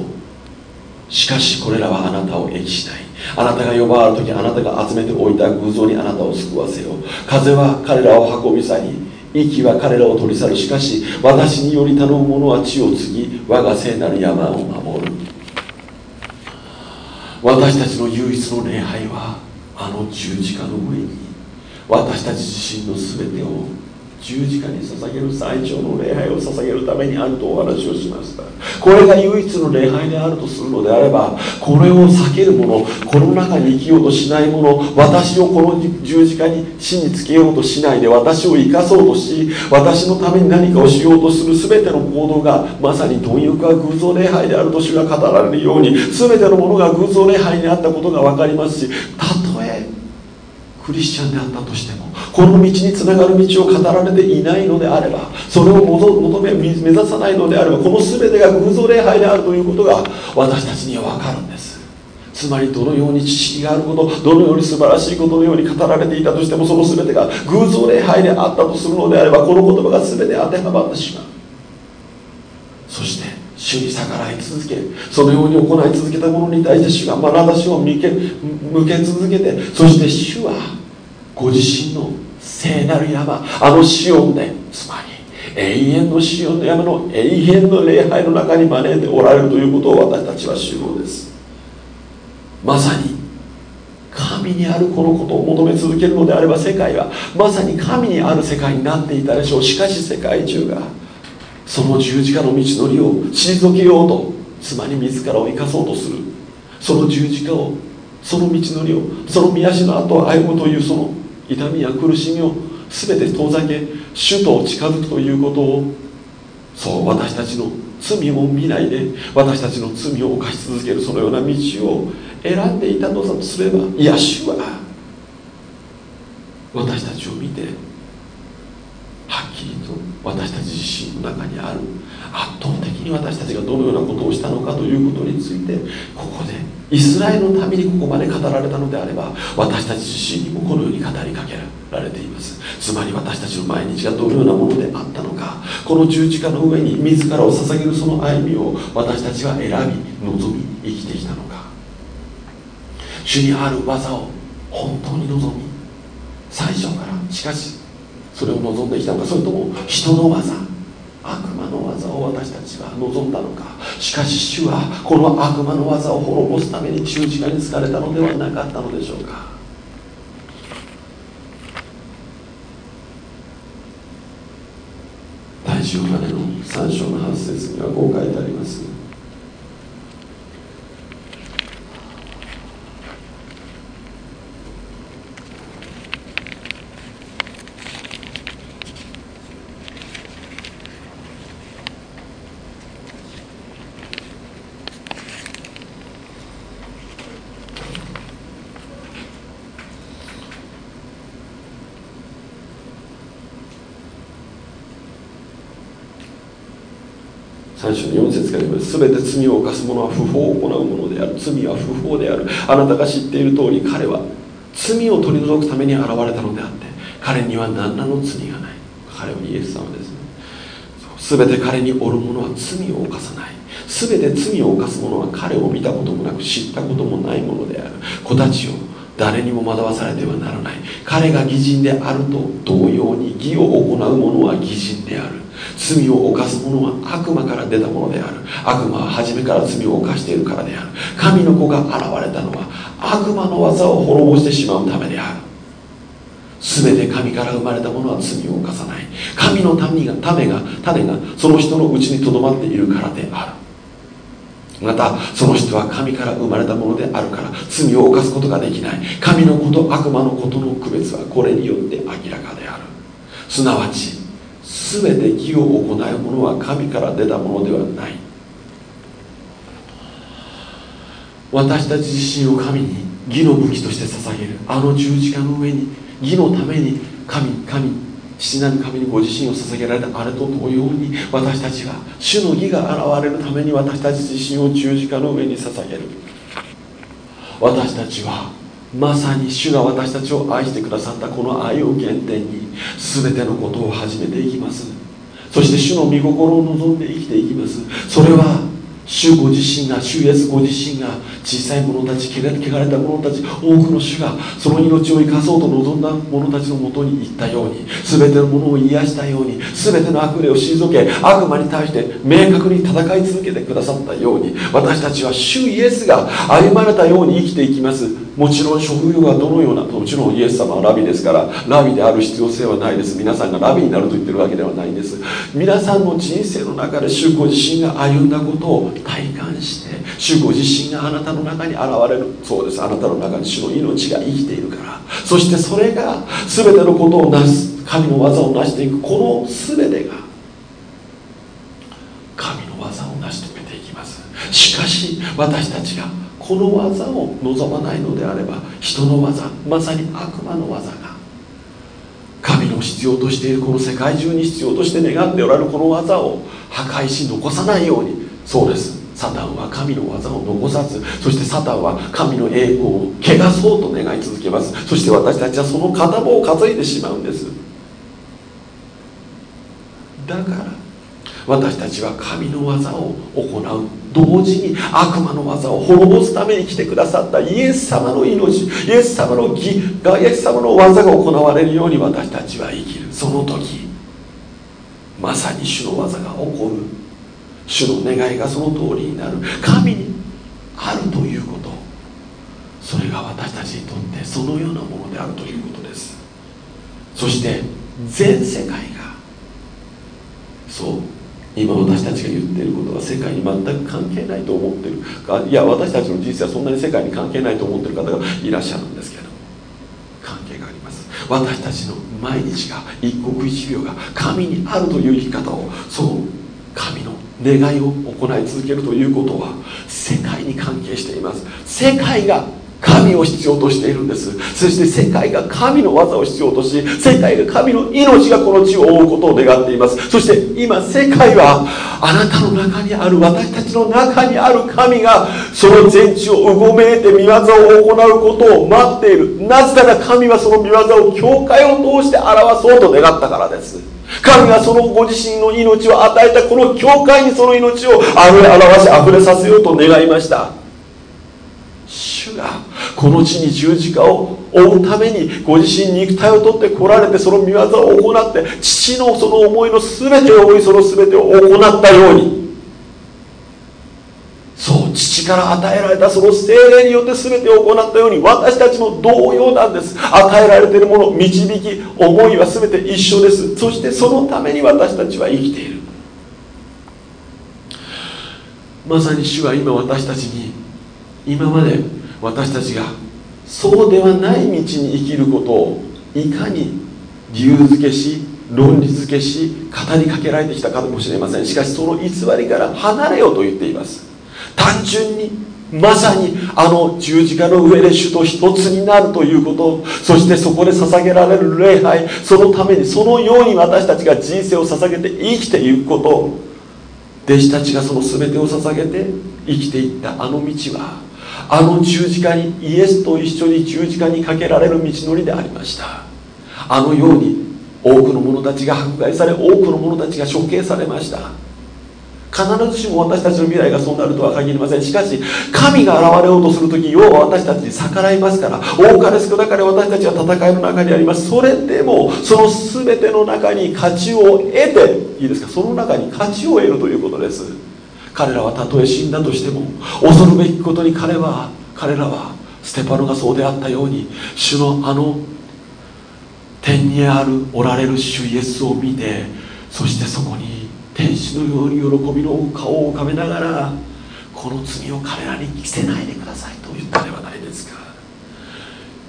しかしこれらはあなたを益しない。あなたが呼ばわる時あなたが集めておいた偶像にあなたを救わせよう。風は彼らを運び去り息は彼らを取り去る。しかし私により頼む者は地を継ぎ我が聖なる山を守る。私たちの唯一の礼拝はあの十字架の上に。私たち自身の全てを十字架に捧げる最長の礼拝を捧げるためにあるとお話をしました。これが唯一の礼拝であるとするのであればこれを避ける者この中に生きようとしない者私をこの十字架に死につけようとしないで私を生かそうとし私のために何かをしようとする全ての行動がまさに貪欲は偶像礼拝であると主が語られるように全てのものが偶像礼拝にあったことが分かりますしたとえクリスチャンであったとしてもこの道につながる道を語られていないのであればそれを求め目指さないのであればこの全てが偶像礼拝であるということが私たちには分かるんです。つまりどのように知識があることどのように素晴らしいことのように語られていたとしてもその全てが偶像礼拝であったとするのであればこの言葉が全て当てはまってしまう。そして主に逆らい続けそのように行い続けた者に対して主が眼差しを向け向け続けてそして主はご自身の聖なる山あのシオンでつまり永遠のシオンの山の永遠の礼拝の中に招いておられるということを私たちは主語です。まさに神にあるこのことを求め続けるのであれば世界はまさに神にある世界になっていたでしょう。しかし世界中がその十字架の道のりを退けようと妻に自らを生かそうとする。その十字架をその道のりをその宮足の後を歩むというその痛みや苦しみを全て遠ざけ主と近づくということをそう私たちの罪を見ないで私たちの罪を犯し続けるそのような道を選んでいたのだとすればいや主は私たちを見てはっきりと私たち自身の中にある。圧倒的に私たちがどのようなことをしたのかということについてここでイスラエルのためにここまで語られたのであれば私たち自身にもこのように語りかけられています。つまり私たちの毎日がどのようなものであったのかこの十字架の上に自らを捧げるその歩みを私たちは選び望み生きてきたのか。主にある技を本当に望み最初からしかしそれを望んできたのかそれとも人の技悪魔の技を私たちは望んだのか？しかし主はこの悪魔の技を滅ぼすために十字架に疲れたのではなかったのでしょうか？大衆までの3章の8節にはこう書いてあります。最初の4節から言す全て罪を犯す者は不法を行うものである。罪は不法である。あなたが知っている通り彼は罪を取り除くために現れたのであって彼には何らの罪がない。彼はイエス様ですね。全て彼におる者は罪を犯さない。全て罪を犯す者は彼を見たこともなく知ったこともないものである。子たちを誰にも惑わされてはならない。彼が義人であると同様に義を行う者は義人である。罪を犯す者は悪魔から出たものである。悪魔は初めから罪を犯しているからである。神の子が現れたのは悪魔の技を滅ぼしてしまうためである。全て神から生まれた者は罪を犯さない。神の民が種が種がその人のうちにとどまっているからである。またその人は神から生まれたものであるから罪を犯すことができない。神の子と悪魔のことの区別はこれによって明らかである。すなわち全て義を行う者は神から出たものではない。私たち自身を神に義の武器として捧げる。あの十字架の上に義のために神神父なる神にご自身を捧げられたあれと同様に私たちは主の義が現れるために私たち自身を十字架の上に捧げる。私たちはまさに主が私たちを愛してくださったこの愛を原点に全てのことを始めていきます。そして主の御心を望んで生きていきます。それは主ご自身が主イエスご自身が小さい者たち汚れた者たち多くの主がその命を生かそうと望んだ者たちのもとに行ったように全てのものを癒したように全ての悪霊を退け悪魔に対して明確に戦い続けてくださったように私たちは主イエスが歩まれたように生きていきます。もちろん職業がどのようなもちろんイエス様はラビですからラビである必要性はないです。皆さんがラビになると言ってるわけではないんです。皆さんの人生の中で主ご自身が歩んだことを体感して主ご自身があなたの中に現れるそうです。あなたの中に主の命が生きているから。そしてそれが全てのことをなす神の技を成していくこの全てが神の技を成し遂げていきます。しかし私たちがこの技を望まないのであれば人の技まさに悪魔の技が神の必要としているこの世界中に必要として願っておられるこの技を破壊し残さないように。そうです。サタンは神の技を残さずそしてサタンは神の栄光を汚そうと願い続けます。そして私たちはその片棒を担いでしまうんです。だから私たちは神の技を行う。同時に悪魔の技を滅ぼすために来てくださったイエス様の命イエス様の義がイエス様の技が行われるように私たちは生きる。その時まさに主の技が起こる主の願いがその通りになる。神にあるということ。それが私たちにとってそのようなものであるということです。そして全世界がそう今私たちが言っていることは世界に全く関係ないと思ってる。いや私たちの人生はそんなに世界に関係ないと思ってる方がいらっしゃるんですけれど。も関係があります。私たちの毎日が一刻一秒が神にあるという生き方をその神の願いを行い続けるということは世界に関係しています。世界が神を必要としているんです。そして世界が神の技を必要とし世界が神の命がこの地を覆うことを願っています。そして今世界はあなたの中にある私たちの中にある神がその全地をうごめいて見業を行うことを待っている。なぜなら神はその見業を教会を通して表そうと願ったからです。神がそのご自身の命を与えたこの教会にその命をあふれ表し溢れさせようと願いました。主がこの地に十字架を追うためにご自身肉体を取って来られてその見業を行って父のその思いの全てを追いその全てを行ったように。そう父から与えられたその精霊によって全てを行ったように私たちも同様なんです。与えられているもの導き思いは全て一緒です。そしてそのために私たちは生きている。まさに主は今私たちに今まで私たちがそうではない道に生きることをいかに理由付けし論理付けし語りかけられてきたかもしれません。しかしその偽りから離れようと言っています。単純にまさにあの十字架の上で主と一つになるということそしてそこで捧げられる礼拝そのためにそのように私たちが人生を捧げて生きていくこと弟子たちがその全てを捧げて生きていったあの道はあの十字架にイエスと一緒に十字架にかけられる道のりでありました。あのように多くの者たちが迫害され多くの者たちが処刑されました。必ずしも私たちの未来がそうなるとは限りません。しかし神が現れようとする時要は私たちに逆らいますから多かれ少なかれ私たちは戦いの中にあります。それでもその全ての中に勝ちを得ていいですか？その中に勝ちを得るということです。彼らはたとえ死んだとしても恐るべきことに彼は彼らはステパノがそうであったように主のあの天にあるおられる主イエスを見てそしてそこに天使のように喜びの顔を浮かべながらこの罪を彼らに着せないでくださいと言ったではないですか。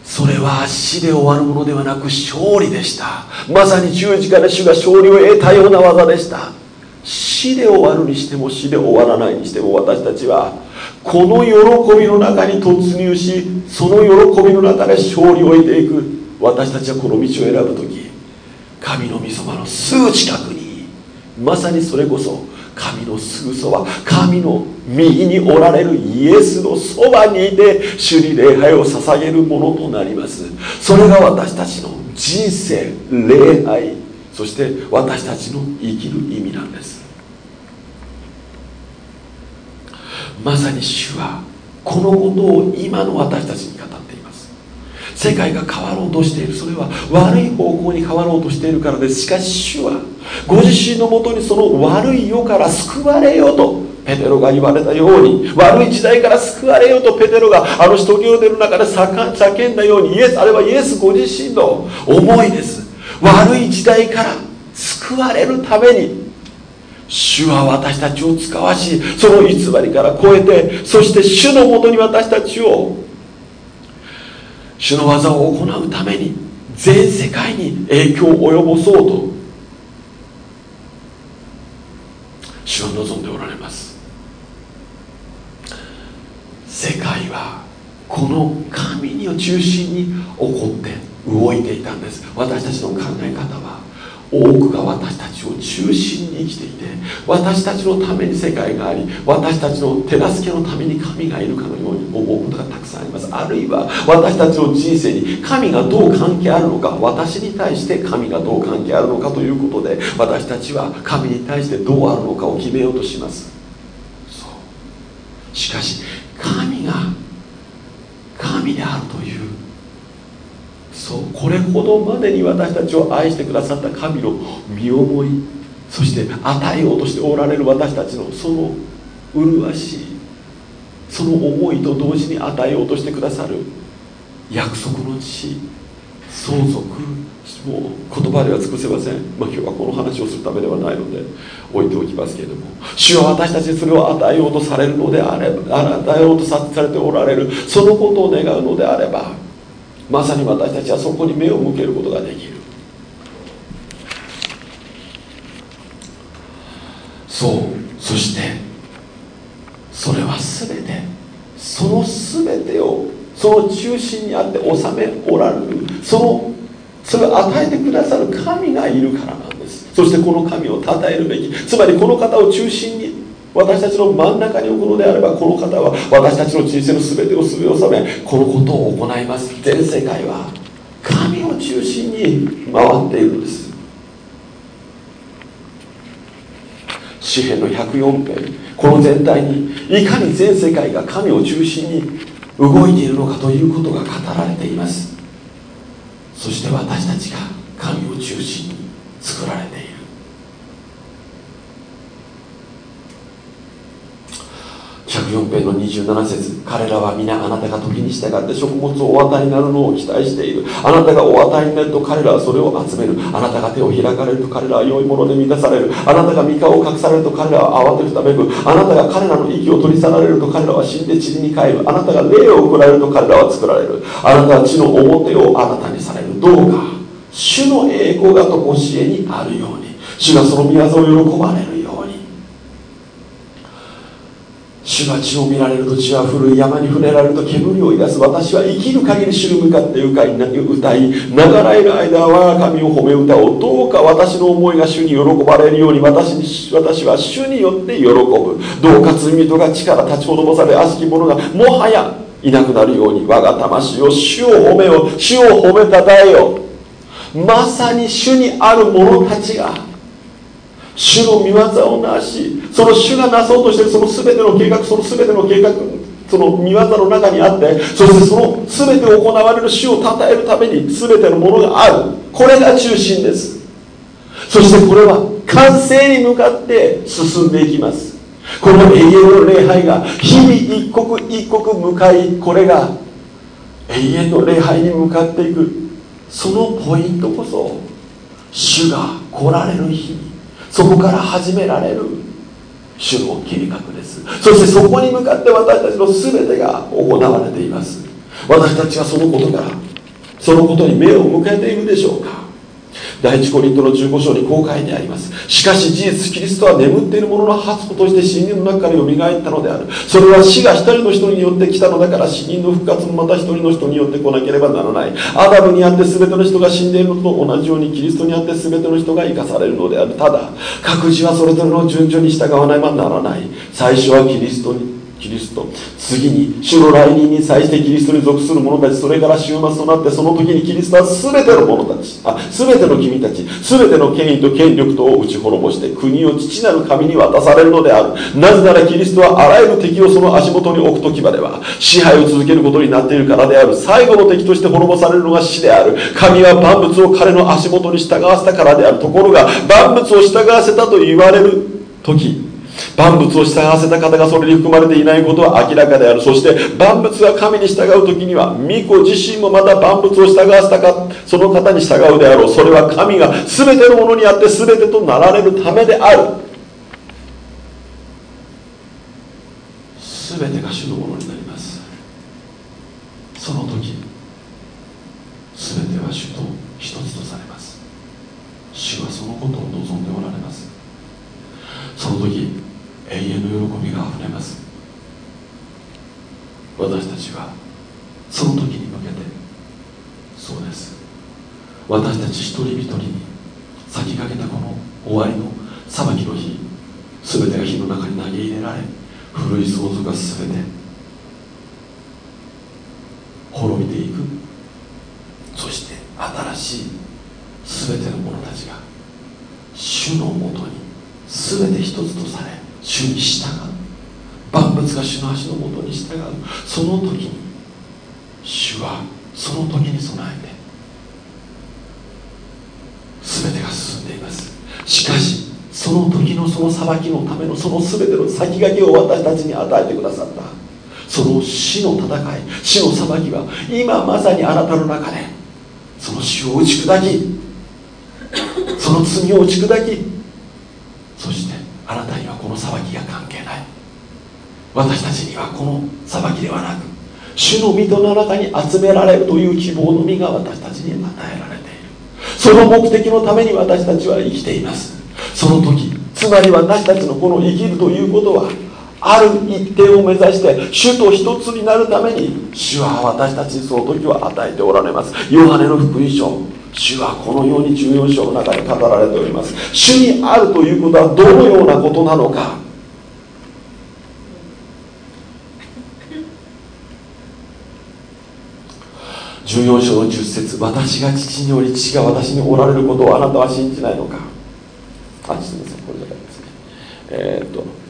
それは死で終わるものではなく勝利でした。まさに十字架で主が勝利を得たような技でした。死で終わるにしても死で終わらないにしても私たちはこの喜びの中に突入しその喜びの中で勝利を得ていく。私たちはこの道を選ぶ時神の御そばのすぐ近くにまさにそれこそ神のすぐそば神の右におられるイエスのそばにいて主に礼拝を捧げるものとなります。それが私たちの人生礼拝。そして私たちの生きる意味なんです。まさに主はこのことを今の私たちに語っています。世界が変わろうとしている。それは悪い方向に変わろうとしているからです。しかし主はご自身のもとにその悪い世から救われようとペテロが言われたように悪い時代から救われようとペテロがあの使徒行伝の中で叫んだようにイエスあれはイエスご自身の思いです。悪い時代から救われるために主は私たちを使わしその偽りから超えてそして主のもとに私たちを主の技を行うために全世界に影響を及ぼそうと主は望んでおられます。世界はこの神を中心に起こって動いていたんです。私たちの考え方は多くが私たちを中心に生きていて私たちのために世界があり私たちの手助けのために神がいるかのように思うことがたくさんあります。あるいは私たちの人生に神がどう関係あるのか私に対して神がどう関係あるのかということで私たちは神に対してどうあるのかを決めようとします。そう。しかし神が神であるというそうこれほどまでに私たちを愛してくださった神の身思いそして与えようとしておられる私たちのその麗しいその思いと同時に与えようとしてくださる。約束の地相続もう言葉では尽くせません、まあ、今日はこの話をするためではないので置いておきますけれども。主は私たちにそれを与えようとされるのであれば与えようとされておられるそのことを願うのであればまさに私たちはそこに目を向けることができる。そうそしてそれは全てその全てをその中心にあって治めおられるそのそれを与えてくださる神がいるからなんです。そしてこの神を称えるべきつまりこの方を中心に私たちの真ん中に置くのであればこの方は私たちの人生の全てを全てを収めこのことを行います。全世界は神を中心に回っているんです。詩篇の104編。この全体にいかに全世界が神を中心に動いているのかということが語られています。そして私たちが神を中心に作られている104編の27節彼らは皆あなたが時に従って食物をお与えになるのを期待している。あなたがお与えになると彼らはそれを集める。あなたが手を開かれると彼らは良いもので満たされる。あなたが三顔を隠されると彼らは慌てふためく。あなたが彼らの息を取り去られると彼らは死んで塵に帰る。あなたが霊を送られると彼らは作られる。あなたは地の表をあなたにされる。どうか。主の栄光がとこしえにあるように。主がその御業を喜ばれる。主が血を見られると血は古い山に触れられると煙を出す。私は生きる限り主に向かって歌い歌いながらえる間は我が神を褒め歌おうどうか私の思いが主に喜ばれるように私に私は主によって喜ぶ。どうか罪人が地から立ちほどもされ悪しき者がもはやいなくなるように我が魂を主を褒めよ主を褒めたたえよ。まさに主にある者たちが主の御業をなしその主がなそうとしているその全ての計画その全ての計画その御業の中にあってそしてその全て行われる主を称えるために全てのものがある。これが中心です。そしてこれは完成に向かって進んでいきます。この永遠の礼拝が日々一刻一刻向かいこれが永遠の礼拝に向かっていく。そのポイントこそ主が来られる日に。そこから始められる主の計画です。そしてそこに向かって私たちの全てが行われています。私たちはそのことからそのことに目を向けているでしょうか。第一コリントの15章にこう書いてあります。しかし事実キリストは眠っている者の発子として死人の中からよみがえったのである。それは死が一人の人によって来たのだから死人の復活もまた一人の人によって来なければならない。アダムにあって全ての人が死んでいるのと同じようにキリストにあって全ての人が生かされるのである。ただ各自はそれぞれの順序に従わねばならない。最初はキリストにキリスト。次に主の来任に際してキリストに属する者たち。それから終末となってその時にキリストは全ての者たち。あ全ての君たち。全ての権威と権力とを打ち滅ぼして国を父なる神に渡されるのである。なぜならキリストはあらゆる敵をその足元に置く時までは支配を続けることになっているからである。最後の敵として滅ぼされるのが死である。神は万物を彼の足元に従わせたからである。ところが万物を従わせたと言われる時万物を従わせた方がそれに含まれていないことは明らかである。そして万物が神に従う時には御子自身もまた万物を従わせたかその方に従うであろう。それは神が全てのものにあって全てとなられるためである。全てが主のものになります。その時全ては主と一つとされます。主はそのことを望んでおられます。その時永遠の喜びがあふれます。私たちはその時に向けてそうです。私たち一人一人に先駆けたこの終わりの裁きの日全てが火の中に投げ入れられ古い想像が全て滅びていく。そして新しい全ての者たちが主のもとに全て一つとされ主に従う。万物が主の足のもとに従う。その時に主はその時に備えて全てが進んでいます。しかしその時のその裁きのためのその全ての先駆けを私たちに与えてくださった。その死の戦い死の裁きは今まさにあなたの中でその死を打ち砕きその罪を打ち砕きそしてあなたにはこの裁きが関係ない。私たちにはこの裁きではなく主の御との中に集められるという希望の実が私たちに与えられている。その目的のために私たちは生きています。その時つまり私たちのこの生きるということはある一定を目指して主と一つになるために主は私たちにその時は与えておられます。ヨハネの福音書主はこのように14章の中で語られております。主にあるということはどのようなことなのか。14章の10節私が父により父が私におられることをあなたは信じないのか。あすみませんこれじゃないですね。えー、っと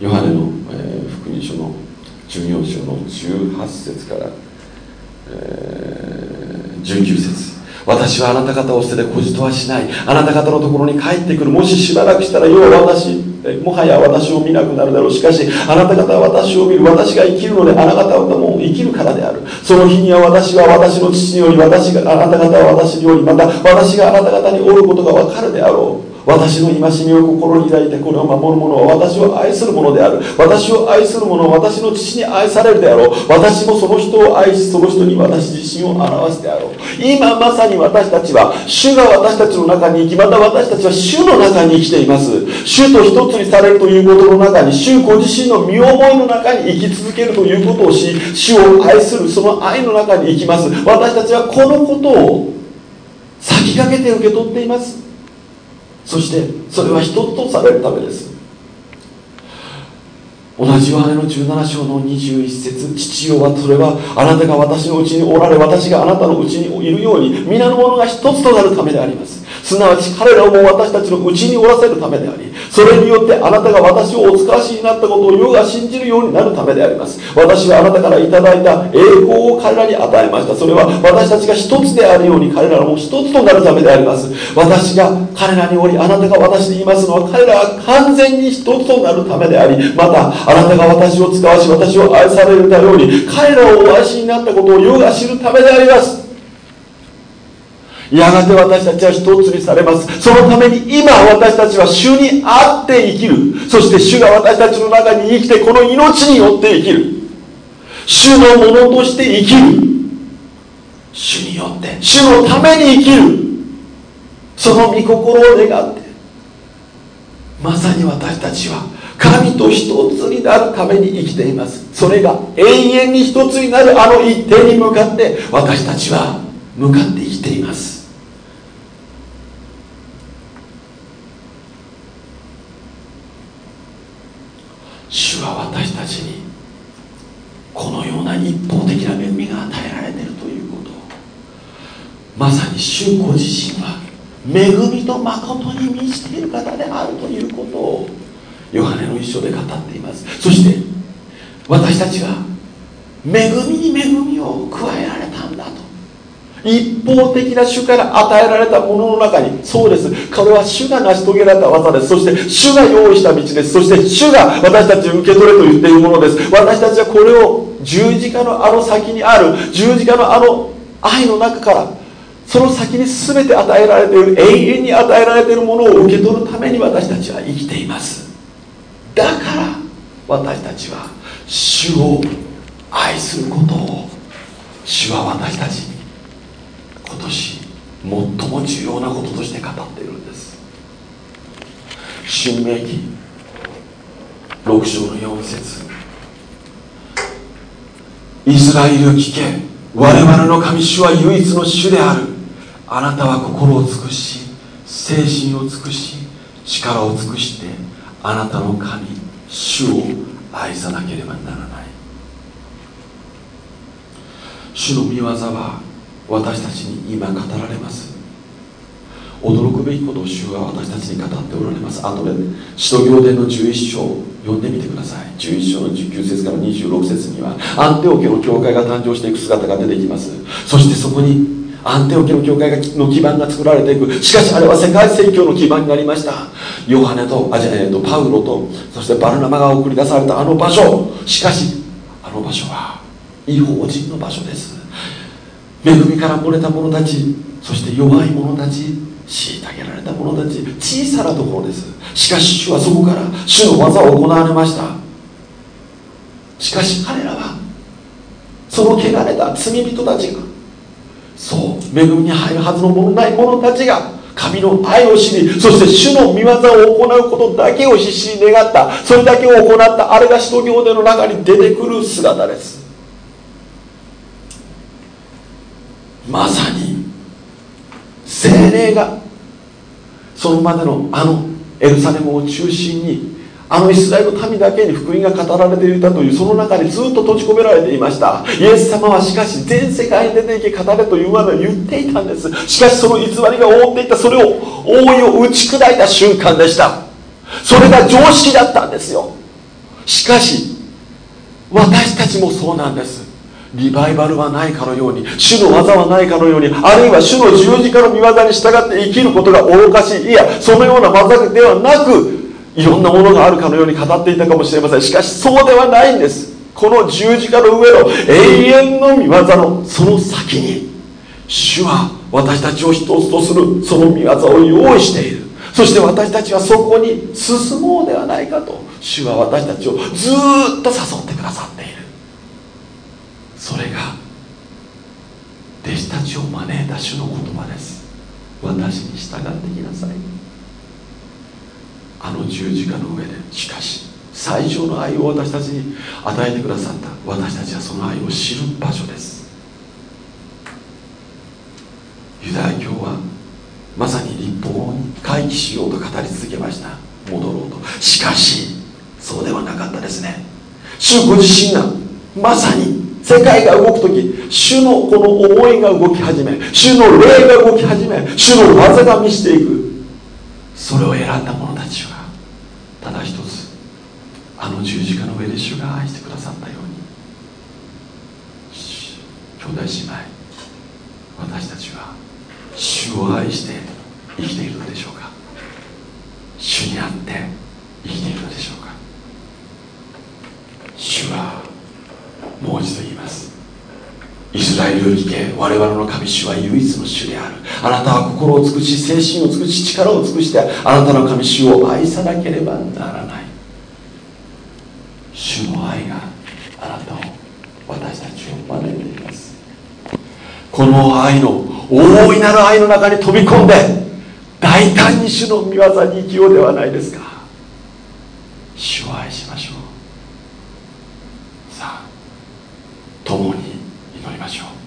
ヨハネの、えー、福音書の14章の18節から、えー、19節。私はあなた方を捨てて孤児とはしない。あなた方のところに帰ってくる。もししばらくしたらよう私もはや私を見なくなるだろう。しかしあなた方は私を見る。私が生きるのであなた方も生きるからである。その日には私は私の父により私があなた方は私によりまた私があなた方におることが分かるであろう。私の戒みを心に抱いてこれを守る者は私を愛する者である。私を愛する者は私の父に愛されるであろう。私もその人を愛しその人に私自身を表すであろう。今まさに私たちは主が私たちの中に生きまた私たちは主の中に生きています。主と一つにされるということの中に主ご自身の身思いの中に生き続けるということをし主を愛するその愛の中に生きます。私たちはこのことを先駆けて受け取っています。そしてそれは人とされるためです。同じヨハネの17章の21節父よはそれはあなたが私のうちにおられ私があなたのうちにいるように皆の者が一つとなるためであります。すなわち彼らをも私たちのうちにおらせるためでありそれによってあなたが私をお使わしになったことを世が信じるようになるためであります。私はあなたからいただいた栄光を彼らに与えました。それは私たちが一つであるように彼らも一つとなるためであります。私が彼らにおりあなたが私にいますのは彼らは完全に一つとなるためでありまたあなたが私を使わし私を愛されるように彼らをお愛しになったことを世が知るためであります。やがて私たちは一つにされます。そのために今私たちは主にあって生きる。そして主が私たちの中に生きてこの命によって生きる。主のものとして生きる。主によって。主のために生きる。その御心を願って。まさに私たちは。神と一つになるために生きています。それが永遠に一つになるあの一点に向かって私たちは向かって生きています主は私たちにこのような一方的な恵みが与えられているということまさに主ご自身は恵みと誠に満ちている方であるということをヨハネの一書で語っています。そして私たちは恵みに恵みを加えられたんだと。一方的な主から与えられたものの中にそうです。これは主が成し遂げられた技です。そして主が用意した道です。そして主が私たちに受け取れと言っているものです。私たちはこれを十字架のあの先にある十字架のあの愛の中からその先に全て与えられている永遠に与えられているものを受け取るために私たちは生きています。だから私たちは主を愛することを主は私たちに今年最も重要なこととして語っているんです。新明記6章の4節。イスラエル聞け我々の神主は唯一の主である。あなたは心を尽くし精神を尽くし力を尽くしてあなたの神主を愛さなければならない。主の御業は私たちに今語られます。驚くべきことを主は私たちに語っておられます。後で使徒行伝の11章読んでみてください。11章の19節から26節にはアンテオ家の教会が誕生していく姿が出てきます。そしてそこにアンテオキの教会の基盤が作られていく。しかしあれは世界宣教の基盤になりました。ヨハネとあじゃ、えー、とパウロとそしてバルナマが送り出されたあの場所。しかしあの場所は違法人の場所です。恵みから漏れた者たちそして弱い者たち虐げられた者たち小さなところです。しかし主はそこから主の技を行われました。しかし彼らはその汚れた罪人たちがそう。恵みに入るはずのものない者たちが神の愛を知りそして主の御業を行うことだけを必死に願った。それだけを行った。あれが使徒行伝の中に出てくる姿です。まさに精霊がそのまでのあのエルサレムを中心にあのイスラエルの民だけに福音が語られていたというその中にずっと閉じ込められていました。イエス様はしかし全世界に出ていけ語れというまで言っていたんです。しかしその偽りが覆っていたそれを覆いを打ち砕いた瞬間でした。それが常識だったんですよ。しかし私たちもそうなんです。リバイバルはないかのように主の技はないかのようにあるいは主の十字架の御業に従って生きることが愚かしい。いやそのような技ではなくいろんなものがあるかのように語っていたかもしれません。しかしそうではないんです。この十字架の上の永遠の御業のその先に主は私たちを一つとするその御業を用意している。そして私たちはそこに進もうではないかと主は私たちをずっと誘ってくださっている。それが弟子たちを招いた主の言葉です。私に従ってきなさい。あの十字架の上でしかし最上の愛を私たちに与えてくださった私たちはその愛を知る場所です。ユダヤ教はまさに立法に回帰しようと語り続けました。戻ろうと。しかしそうではなかったですね。主ご自身がまさに世界が動く時主のこの思いが動き始め主の霊が動き始め主の技が見せていく。それを選んだ者たちはただ一つあの十字架の上で主が愛してくださったように兄弟姉妹私たちは主を愛して生きているのでしょうか？主にあって生きているのでしょうか？主はもう一度言います。イスラエルより聞け我々の神主は唯一の主である。あなたは心を尽くし精神を尽くし力を尽くしてあなたの神主を愛さなければならない。主の愛があなたを私たちを招いています。この愛の大いなる愛の中に飛び込んで大胆に主の御業に生きようではないですか。主を愛しましょう。さあ共に祈りましょう。